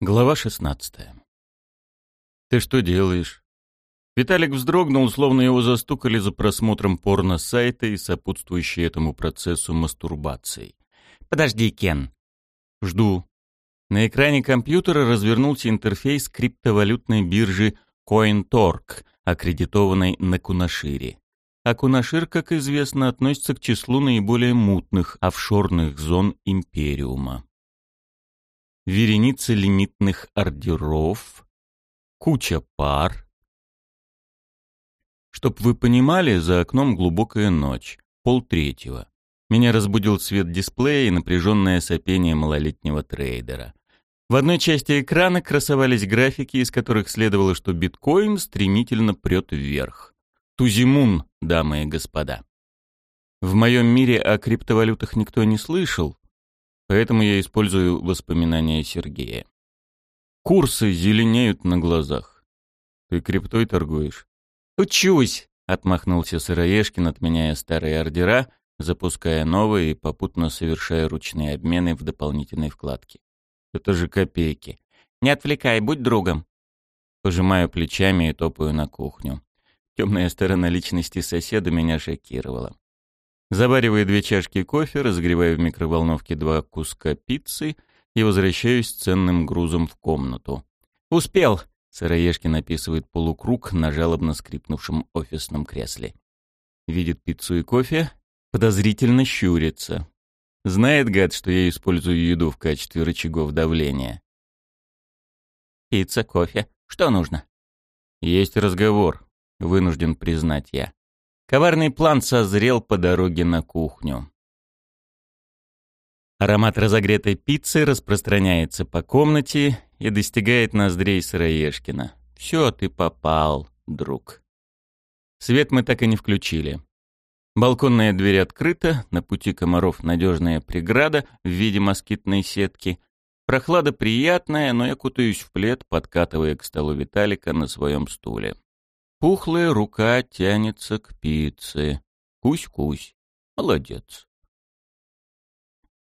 Глава 16. «Ты что делаешь?» Виталик вздрогнул, словно его застукали за просмотром порно-сайта и сопутствующей этому процессу мастурбацией. «Подожди, Кен». «Жду». На экране компьютера развернулся интерфейс криптовалютной биржи CoinTorque, аккредитованной на Кунашире. А Кунашир, как известно, относится к числу наиболее мутных офшорных зон Империума вереница лимитных ордеров, куча пар. Чтоб вы понимали, за окном глубокая ночь, полтретьего. Меня разбудил свет дисплея и напряженное сопение малолетнего трейдера. В одной части экрана красовались графики, из которых следовало, что биткоин стремительно прет вверх. Тузимун, дамы и господа. В моем мире о криптовалютах никто не слышал, Поэтому я использую воспоминания Сергея. Курсы зеленеют на глазах. Ты криптой торгуешь? Учусь, отмахнулся Сыроежкин, отменяя старые ордера, запуская новые и попутно совершая ручные обмены в дополнительной вкладке. Это же копейки. Не отвлекай, будь другом. Пожимаю плечами и топаю на кухню. Темная сторона личности соседа меня шокировала. Завариваю две чашки кофе, разогреваю в микроволновке два куска пиццы и возвращаюсь с ценным грузом в комнату. «Успел!» — Сыроежкин написывает полукруг на жалобно скрипнувшем офисном кресле. Видит пиццу и кофе, подозрительно щурится. Знает, гад, что я использую еду в качестве рычагов давления. «Пицца, кофе. Что нужно?» «Есть разговор», — вынужден признать я. Коварный план созрел по дороге на кухню. Аромат разогретой пиццы распространяется по комнате и достигает ноздрей Сыроежкина. «Все, ты попал, друг». Свет мы так и не включили. Балконная дверь открыта, на пути комаров надежная преграда в виде москитной сетки. Прохлада приятная, но я кутаюсь в плед, подкатывая к столу Виталика на своем стуле. Пухлая рука тянется к пицце. Кусь-кусь. Молодец.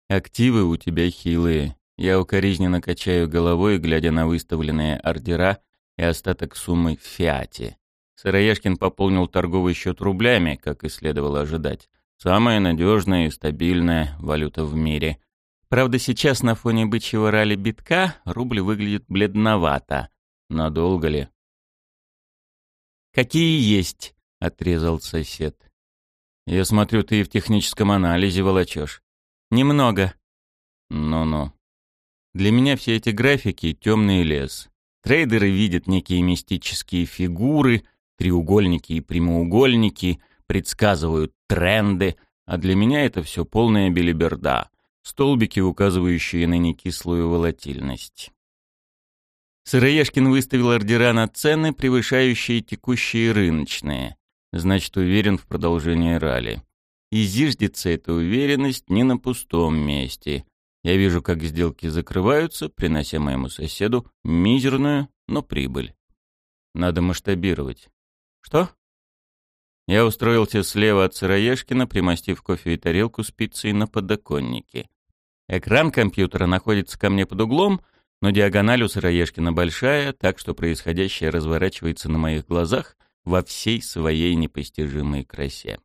Активы у тебя хилые. Я укоризненно качаю головой, глядя на выставленные ордера и остаток суммы в фиате. Сыроежкин пополнил торговый счет рублями, как и следовало ожидать. Самая надежная и стабильная валюта в мире. Правда, сейчас на фоне бычьего ралли битка рубль выглядит бледновато. Надолго ли? «Какие есть», — отрезал сосед. «Я смотрю, ты и в техническом анализе волочешь». «Немного». «Ну-ну». Для меня все эти графики — темный лес. Трейдеры видят некие мистические фигуры, треугольники и прямоугольники, предсказывают тренды, а для меня это все полная белиберда, столбики, указывающие на некислую волатильность. Сыроежкин выставил ордера на цены, превышающие текущие рыночные. Значит, уверен в продолжении ралли. И зиждется эта уверенность не на пустом месте. Я вижу, как сделки закрываются, принося моему соседу мизерную, но прибыль. Надо масштабировать. Что? Я устроился слева от Сыроежкина, примостив кофе и тарелку с пиццей на подоконнике. Экран компьютера находится ко мне под углом — но диагональ у Сыроежкина большая, так что происходящее разворачивается на моих глазах во всей своей непостижимой красе.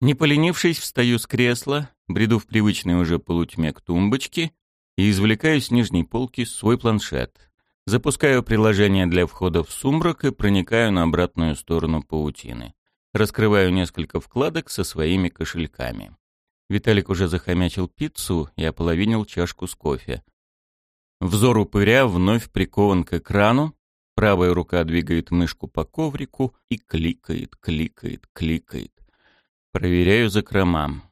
Не поленившись, встаю с кресла, бреду в привычной уже полутьме к тумбочке и извлекаю с нижней полки свой планшет. Запускаю приложение для входа в сумрак и проникаю на обратную сторону паутины. Раскрываю несколько вкладок со своими кошельками. Виталик уже захомячил пиццу и ополовинил чашку с кофе. Взор упыря вновь прикован к экрану, правая рука двигает мышку по коврику и кликает, кликает, кликает. Проверяю закрома.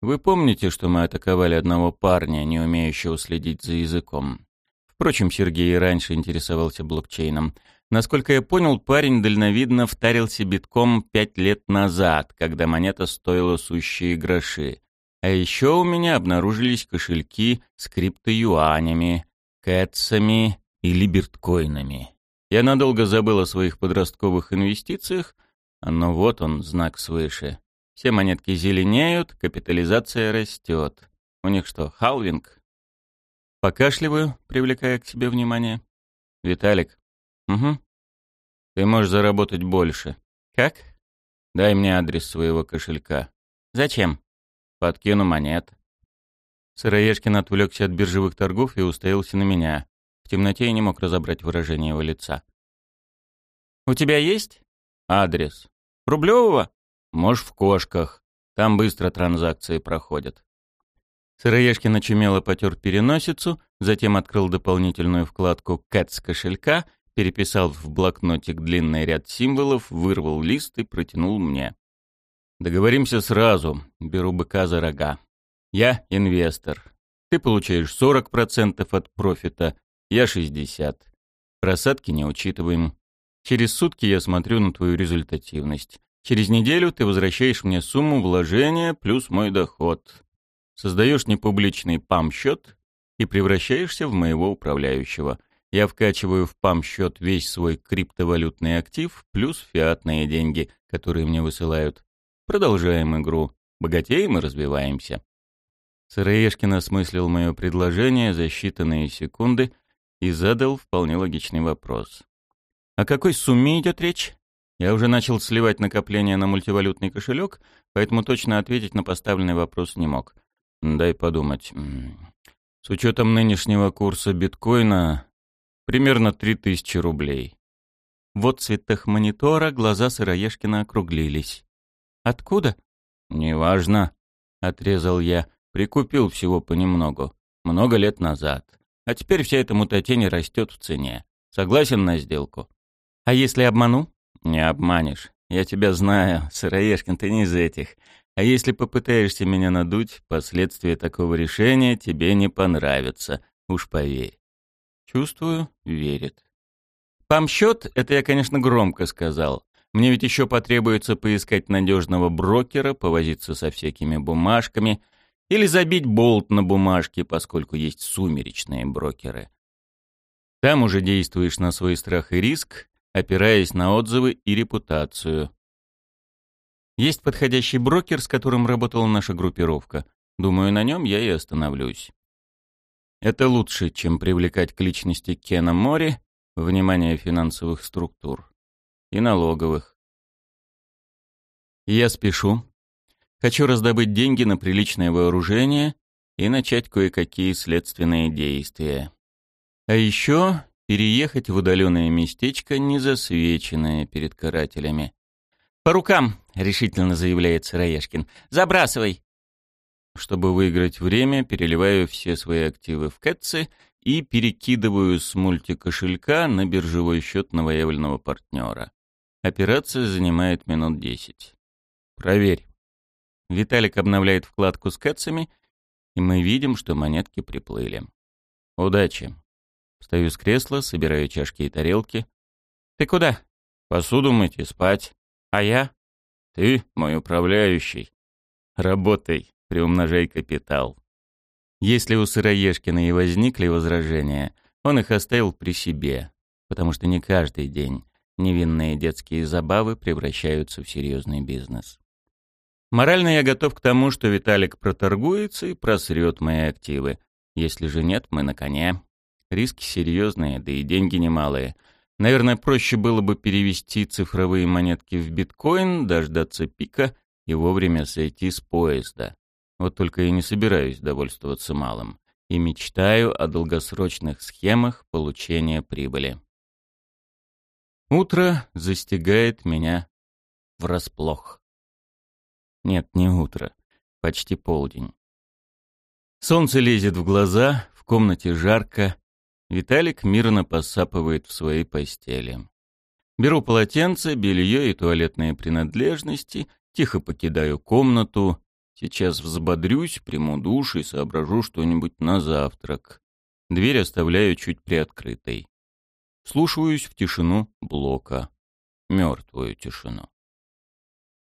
Вы помните, что мы атаковали одного парня, не умеющего следить за языком? Впрочем, Сергей раньше интересовался блокчейном. Насколько я понял, парень дальновидно втарился битком пять лет назад, когда монета стоила сущие гроши. А еще у меня обнаружились кошельки с криптоюанями, кэтсами и либерткоинами. Я надолго забыл о своих подростковых инвестициях, но вот он, знак свыше. Все монетки зеленеют, капитализация растет. У них что, халвинг? Покашливаю, привлекая к себе внимание. «Виталик». «Угу». «Ты можешь заработать больше». «Как?» «Дай мне адрес своего кошелька». «Зачем?» «Подкину монет». Сыроежкин отвлекся от биржевых торгов и уставился на меня. В темноте я не мог разобрать выражение его лица. «У тебя есть?» «Адрес». «Рублевого?» «Можешь в кошках. Там быстро транзакции проходят». Сыроежкин очумело потер переносицу, затем открыл дополнительную вкладку «Кэтс кошелька», переписал в блокнотик длинный ряд символов, вырвал лист и протянул мне. «Договоримся сразу. Беру быка за рога. Я инвестор. Ты получаешь 40% от профита, я 60%. Просадки не учитываем. Через сутки я смотрю на твою результативность. Через неделю ты возвращаешь мне сумму вложения плюс мой доход. Создаешь непубличный ПАМ-счет и превращаешься в моего управляющего. Я вкачиваю в ПАМ-счет весь свой криптовалютный актив плюс фиатные деньги, которые мне высылают. Продолжаем игру. Богатеем и развиваемся. Сыроежкин осмыслил мое предложение за считанные секунды и задал вполне логичный вопрос. О какой сумме идет речь? Я уже начал сливать накопления на мультивалютный кошелек, поэтому точно ответить на поставленный вопрос не мог. Дай подумать. С учетом нынешнего курса биткоина примерно 3000 рублей. В цветах монитора глаза Сыроежкина округлились. «Откуда?» «Неважно», — отрезал я. Прикупил всего понемногу. Много лет назад. А теперь вся эта мутатень растет в цене. Согласен на сделку? А если обману? Не обманешь. Я тебя знаю, Сыроежкин, ты не из этих. А если попытаешься меня надуть, последствия такого решения тебе не понравятся, уж поверь. Чувствую, верит. Памсчет — это я, конечно, громко сказал. Мне ведь еще потребуется поискать надежного брокера, повозиться со всякими бумажками или забить болт на бумажке, поскольку есть сумеречные брокеры. Там уже действуешь на свой страх и риск, опираясь на отзывы и репутацию. Есть подходящий брокер, с которым работала наша группировка. Думаю, на нем я и остановлюсь. Это лучше, чем привлекать к личности Кена Мори внимание финансовых структур и налоговых. Я спешу. Хочу раздобыть деньги на приличное вооружение и начать кое-какие следственные действия. А еще переехать в удаленное местечко, не засвеченное перед карателями. «По рукам!» — решительно заявляет Сыроежкин. «Забрасывай!» Чтобы выиграть время, переливаю все свои активы в Кэтсы и перекидываю с мультикошелька на биржевой счет новоявленного партнера. Операция занимает минут десять. Проверь. Виталик обновляет вкладку с Кэтсами, и мы видим, что монетки приплыли. Удачи. Встаю с кресла, собираю чашки и тарелки. «Ты куда?» «Посуду мыть и спать». А я? Ты мой управляющий. Работай, приумножай капитал. Если у Сыроежкина и возникли возражения, он их оставил при себе, потому что не каждый день невинные детские забавы превращаются в серьезный бизнес. Морально я готов к тому, что Виталик проторгуется и просрет мои активы. Если же нет, мы на коне. Риски серьезные, да и деньги немалые. Наверное, проще было бы перевести цифровые монетки в биткоин, дождаться пика и вовремя сойти с поезда. Вот только я не собираюсь довольствоваться малым и мечтаю о долгосрочных схемах получения прибыли. Утро застигает меня врасплох. Нет, не утро, почти полдень. Солнце лезет в глаза, в комнате жарко, Виталик мирно посапывает в своей постели. Беру полотенце, белье и туалетные принадлежности, тихо покидаю комнату. Сейчас взбодрюсь, приму душ и соображу что-нибудь на завтрак. Дверь оставляю чуть приоткрытой. Слушаюсь в тишину блока. Мертвую тишину.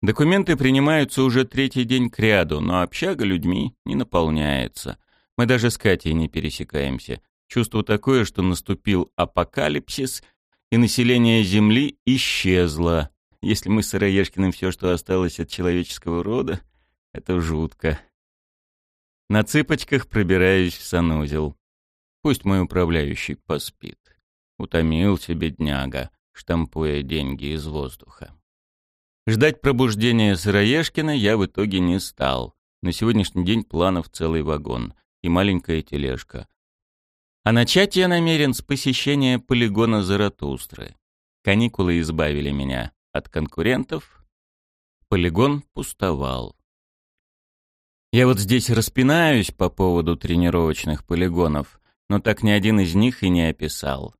Документы принимаются уже третий день к ряду, но общага людьми не наполняется. Мы даже с Катей не пересекаемся. Чувство такое, что наступил апокалипсис, и население Земли исчезло. Если мы с Сыроежкиным все, что осталось от человеческого рода, это жутко. На цыпочках пробираюсь в санузел. Пусть мой управляющий поспит. Утомился бедняга, штампуя деньги из воздуха. Ждать пробуждения Сыроежкина я в итоге не стал. На сегодняшний день планов целый вагон и маленькая тележка. А начать я намерен с посещения полигона Заратустры. Каникулы избавили меня от конкурентов. Полигон пустовал. Я вот здесь распинаюсь по поводу тренировочных полигонов, но так ни один из них и не описал.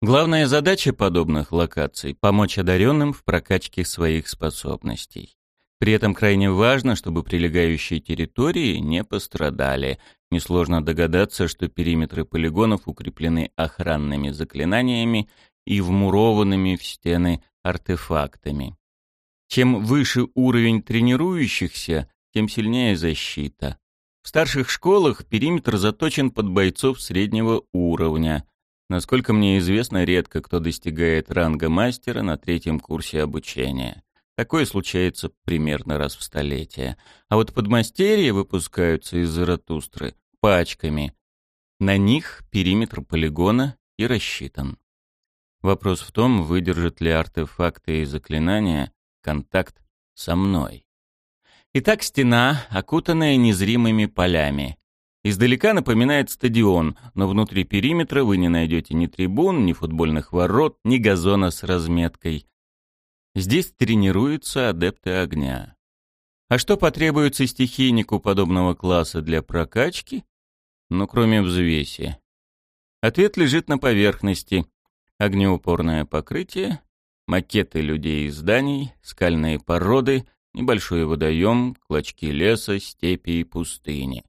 Главная задача подобных локаций — помочь одаренным в прокачке своих способностей. При этом крайне важно, чтобы прилегающие территории не пострадали. Несложно догадаться, что периметры полигонов укреплены охранными заклинаниями и вмурованными в стены артефактами. Чем выше уровень тренирующихся, тем сильнее защита. В старших школах периметр заточен под бойцов среднего уровня. Насколько мне известно, редко кто достигает ранга мастера на третьем курсе обучения. Такое случается примерно раз в столетие. А вот подмастерья выпускаются из Заратустры пачками. На них периметр полигона и рассчитан. Вопрос в том, выдержат ли артефакты и заклинания контакт со мной. Итак, стена, окутанная незримыми полями. Издалека напоминает стадион, но внутри периметра вы не найдете ни трибун, ни футбольных ворот, ни газона с разметкой. Здесь тренируются адепты огня. А что потребуется стихийнику подобного класса для прокачки? Ну, кроме взвеси. Ответ лежит на поверхности. Огнеупорное покрытие, макеты людей и зданий, скальные породы — небольшой водоем, клочки леса, степи и пустыни.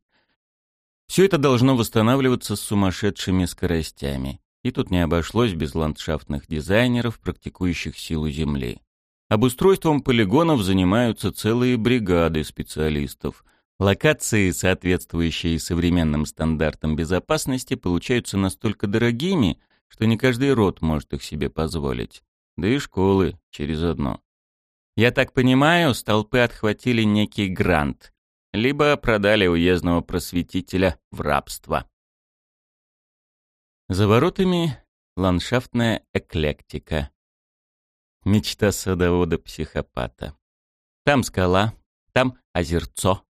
Все это должно восстанавливаться с сумасшедшими скоростями. И тут не обошлось без ландшафтных дизайнеров, практикующих силу Земли. Обустройством полигонов занимаются целые бригады специалистов. Локации, соответствующие современным стандартам безопасности, получаются настолько дорогими, что не каждый род может их себе позволить. Да и школы через одно. Я так понимаю, столпы отхватили некий грант, либо продали уездного просветителя в рабство. За воротами ландшафтная эклектика. Мечта садовода-психопата. Там скала, там озерцо.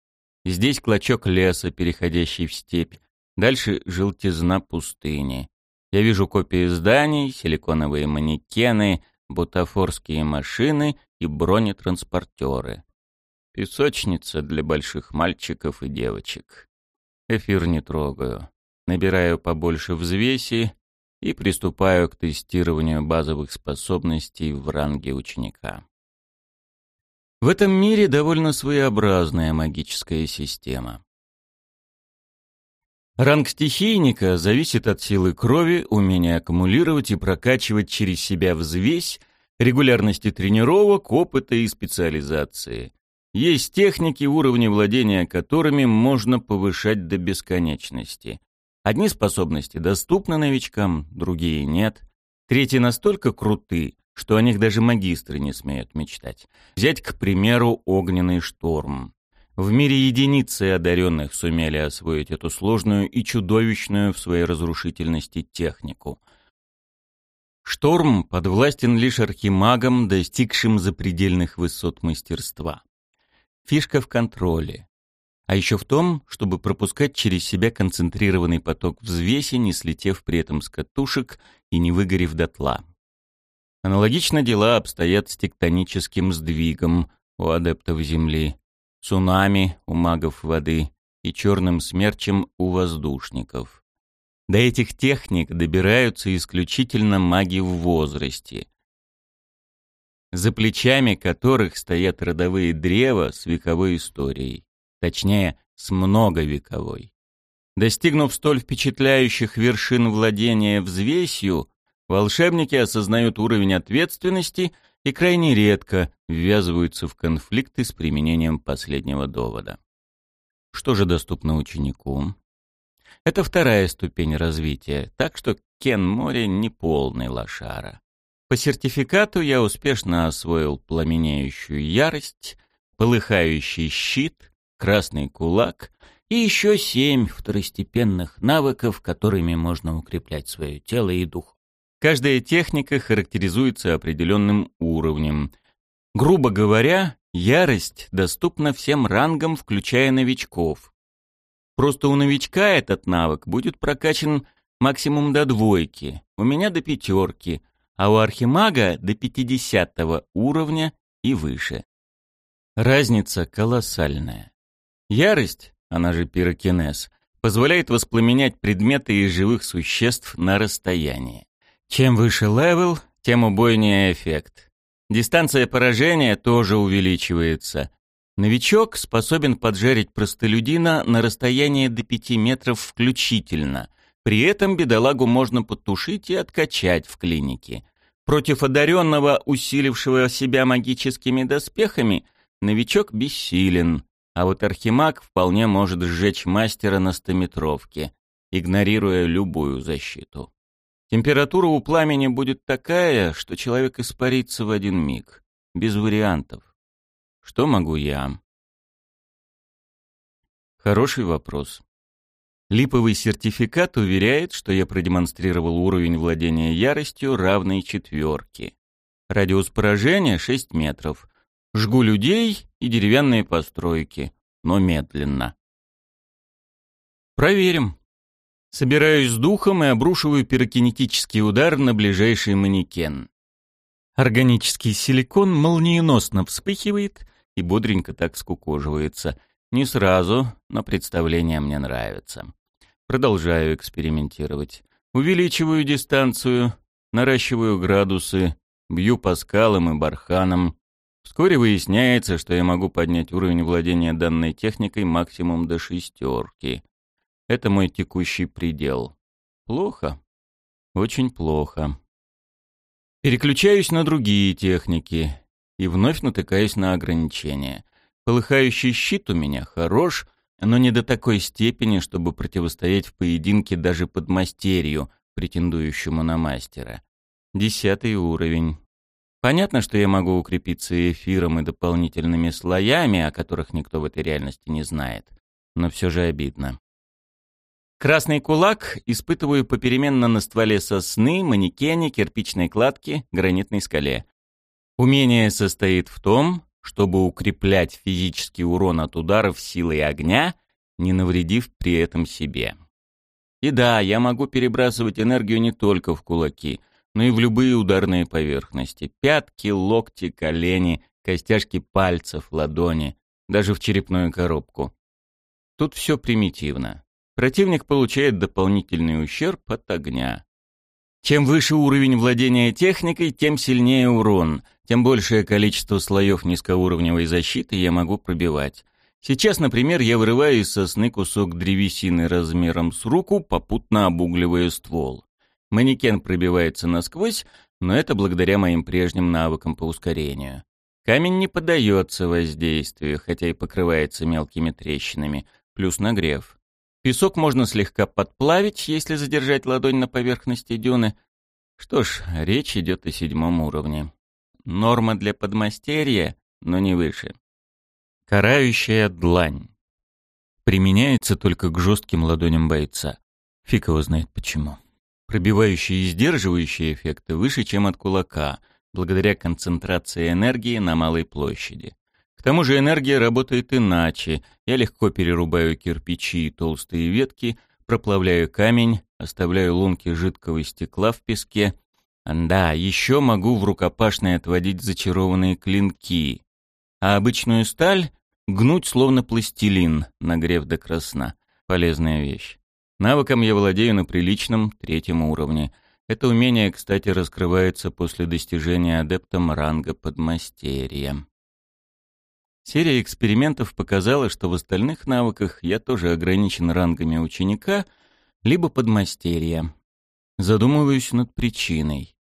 Здесь клочок леса, переходящий в степь. Дальше желтизна пустыни. Я вижу копии зданий, силиконовые манекены, бутафорские машины и бронетранспортеры. Песочница для больших мальчиков и девочек. Эфир не трогаю. Набираю побольше взвеси и приступаю к тестированию базовых способностей в ранге ученика. В этом мире довольно своеобразная магическая система. Ранг стихийника зависит от силы крови, умения аккумулировать и прокачивать через себя взвесь, регулярности тренировок, опыта и специализации. Есть техники, уровни владения которыми можно повышать до бесконечности. Одни способности доступны новичкам, другие нет. Третьи настолько круты, что о них даже магистры не смеют мечтать. Взять, к примеру, огненный шторм. В мире единицы одаренных сумели освоить эту сложную и чудовищную в своей разрушительности технику. Шторм подвластен лишь архимагам, достигшим запредельных высот мастерства. Фишка в контроле. А еще в том, чтобы пропускать через себя концентрированный поток взвеси, не слетев при этом с катушек и не выгорев дотла. Аналогично дела обстоят с тектоническим сдвигом у адептов Земли цунами у магов воды и черным смерчем у воздушников. До этих техник добираются исключительно маги в возрасте, за плечами которых стоят родовые древа с вековой историей, точнее, с многовековой. Достигнув столь впечатляющих вершин владения взвесью, волшебники осознают уровень ответственности — и крайне редко ввязываются в конфликты с применением последнего довода. Что же доступно ученику? Это вторая ступень развития, так что Кен Мори не полный лошара. По сертификату я успешно освоил пламенеющую ярость, полыхающий щит, красный кулак и еще семь второстепенных навыков, которыми можно укреплять свое тело и дух. Каждая техника характеризуется определенным уровнем. Грубо говоря, ярость доступна всем рангам, включая новичков. Просто у новичка этот навык будет прокачан максимум до двойки, у меня до пятерки, а у архимага до пятидесятого уровня и выше. Разница колоссальная. Ярость, она же пирокинез, позволяет воспламенять предметы и живых существ на расстоянии. Чем выше level, тем убойнее эффект. Дистанция поражения тоже увеличивается. Новичок способен поджарить простолюдина на расстоянии до 5 метров включительно. При этом бедолагу можно потушить и откачать в клинике. Против одаренного, усилившего себя магическими доспехами, новичок бессилен, а вот архимаг вполне может сжечь мастера на стометровке, игнорируя любую защиту. Температура у пламени будет такая, что человек испарится в один миг, без вариантов. Что могу я? Хороший вопрос. Липовый сертификат уверяет, что я продемонстрировал уровень владения яростью равный четверке. Радиус поражения 6 метров. Жгу людей и деревянные постройки, но медленно. Проверим. Собираюсь с духом и обрушиваю пирокинетический удар на ближайший манекен. Органический силикон молниеносно вспыхивает и бодренько так скукоживается. Не сразу, но представление мне нравится. Продолжаю экспериментировать. Увеличиваю дистанцию, наращиваю градусы, бью по скалам и барханам. Вскоре выясняется, что я могу поднять уровень владения данной техникой максимум до шестерки. Это мой текущий предел. Плохо. Очень плохо. Переключаюсь на другие техники и вновь натыкаюсь на ограничения. Полыхающий щит у меня хорош, но не до такой степени, чтобы противостоять в поединке даже подмастерью, претендующему на мастера. Десятый уровень. Понятно, что я могу укрепиться эфиром и дополнительными слоями, о которых никто в этой реальности не знает. Но все же обидно. Красный кулак испытываю попеременно на стволе сосны, манекене, кирпичной кладке, гранитной скале. Умение состоит в том, чтобы укреплять физический урон от ударов силой огня, не навредив при этом себе. И да, я могу перебрасывать энергию не только в кулаки, но и в любые ударные поверхности. Пятки, локти, колени, костяшки пальцев, ладони, даже в черепную коробку. Тут все примитивно противник получает дополнительный ущерб от огня. Чем выше уровень владения техникой, тем сильнее урон, тем большее количество слоев низкоуровневой защиты я могу пробивать. Сейчас, например, я вырываю из сосны кусок древесины размером с руку, попутно обугливая ствол. Манекен пробивается насквозь, но это благодаря моим прежним навыкам по ускорению. Камень не поддается воздействию, хотя и покрывается мелкими трещинами, плюс нагрев. Песок можно слегка подплавить, если задержать ладонь на поверхности дюны. Что ж, речь идет о седьмом уровне. Норма для подмастерья, но не выше. Карающая длань. Применяется только к жестким ладоням бойца. Фиг его знает почему. Пробивающие и сдерживающие эффекты выше, чем от кулака, благодаря концентрации энергии на малой площади. К тому же энергия работает иначе. Я легко перерубаю кирпичи и толстые ветки, проплавляю камень, оставляю лунки жидкого стекла в песке. Да, еще могу в рукопашной отводить зачарованные клинки. А обычную сталь гнуть словно пластилин, нагрев до красна. Полезная вещь. Навыком я владею на приличном третьем уровне. Это умение, кстати, раскрывается после достижения адептом ранга подмастерья. Серия экспериментов показала, что в остальных навыках я тоже ограничен рангами ученика либо подмастерья. Задумываюсь над причиной.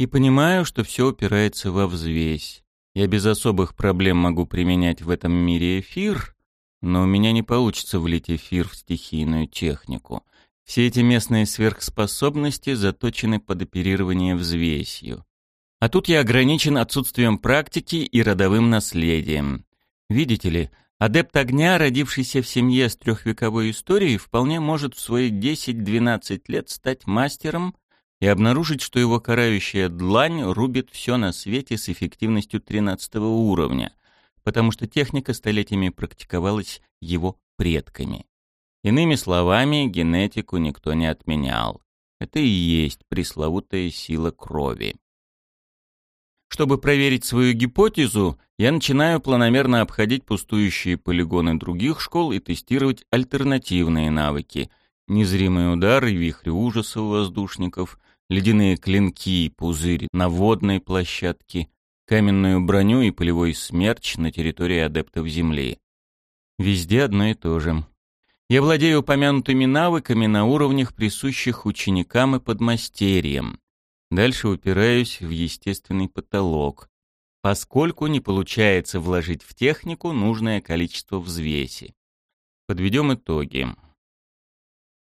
И понимаю, что все упирается во взвесь. Я без особых проблем могу применять в этом мире эфир, но у меня не получится влить эфир в стихийную технику. Все эти местные сверхспособности заточены под оперирование взвесью. А тут я ограничен отсутствием практики и родовым наследием. Видите ли, Адепт огня, родившийся в семье с трехвековой историей, вполне может в свои 10-12 лет стать мастером и обнаружить, что его карающая длань рубит все на свете с эффективностью 13 уровня, потому что техника столетиями практиковалась его предками. Иными словами, генетику никто не отменял. Это и есть пресловутая сила крови. Чтобы проверить свою гипотезу, я начинаю планомерно обходить пустующие полигоны других школ и тестировать альтернативные навыки. Незримые удары, вихри ужаса у воздушников, ледяные клинки и пузырь на водной площадке, каменную броню и полевой смерч на территории адептов Земли. Везде одно и то же. Я владею упомянутыми навыками на уровнях, присущих ученикам и подмастерьям. Дальше упираюсь в естественный потолок, поскольку не получается вложить в технику нужное количество взвеси. Подведем итоги.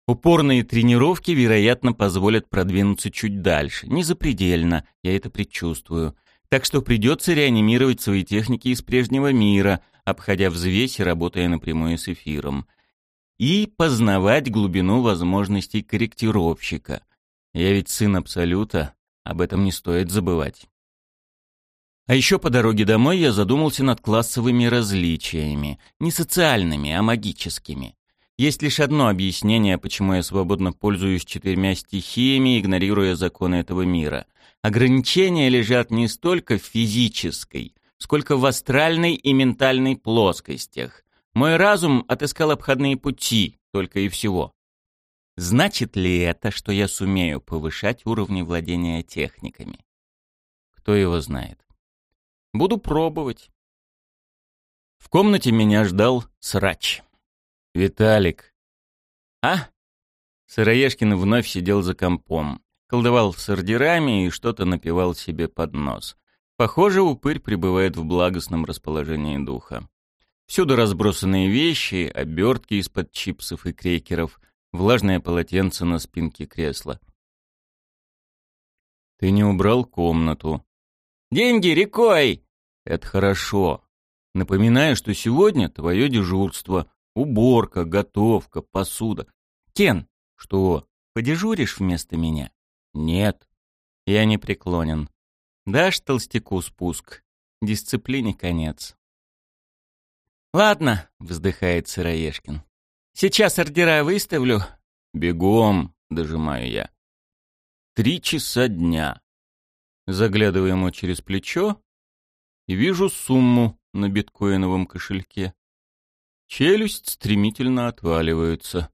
Упорные тренировки, вероятно, позволят продвинуться чуть дальше. Не запредельно, я это предчувствую. Так что придется реанимировать свои техники из прежнего мира, обходя взвесь и работая напрямую с эфиром. И познавать глубину возможностей корректировщика. Я ведь сын Абсолюта, об этом не стоит забывать. А еще по дороге домой я задумался над классовыми различиями. Не социальными, а магическими. Есть лишь одно объяснение, почему я свободно пользуюсь четырьмя стихиями, игнорируя законы этого мира. Ограничения лежат не столько в физической, сколько в астральной и ментальной плоскостях. Мой разум отыскал обходные пути, только и всего. Значит ли это, что я сумею повышать уровни владения техниками? Кто его знает. Буду пробовать. В комнате меня ждал срач. «Виталик». «А?» Сыроежкин вновь сидел за компом. Колдовал с ордерами и что-то напевал себе под нос. Похоже, упырь пребывает в благостном расположении духа. Всюду разбросанные вещи, обертки из-под чипсов и крекеров — влажное полотенце на спинке кресла. «Ты не убрал комнату». «Деньги рекой!» «Это хорошо. Напоминаю, что сегодня твое дежурство. Уборка, готовка, посуда. Кен, что, подежуришь вместо меня?» «Нет». Я не преклонен. Дашь толстяку спуск. Дисциплине конец. «Ладно», — вздыхает Сыроежкин. Сейчас ордера выставлю. Бегом, дожимаю я. Три часа дня. Заглядываю ему через плечо и вижу сумму на биткоиновом кошельке. Челюсть стремительно отваливается.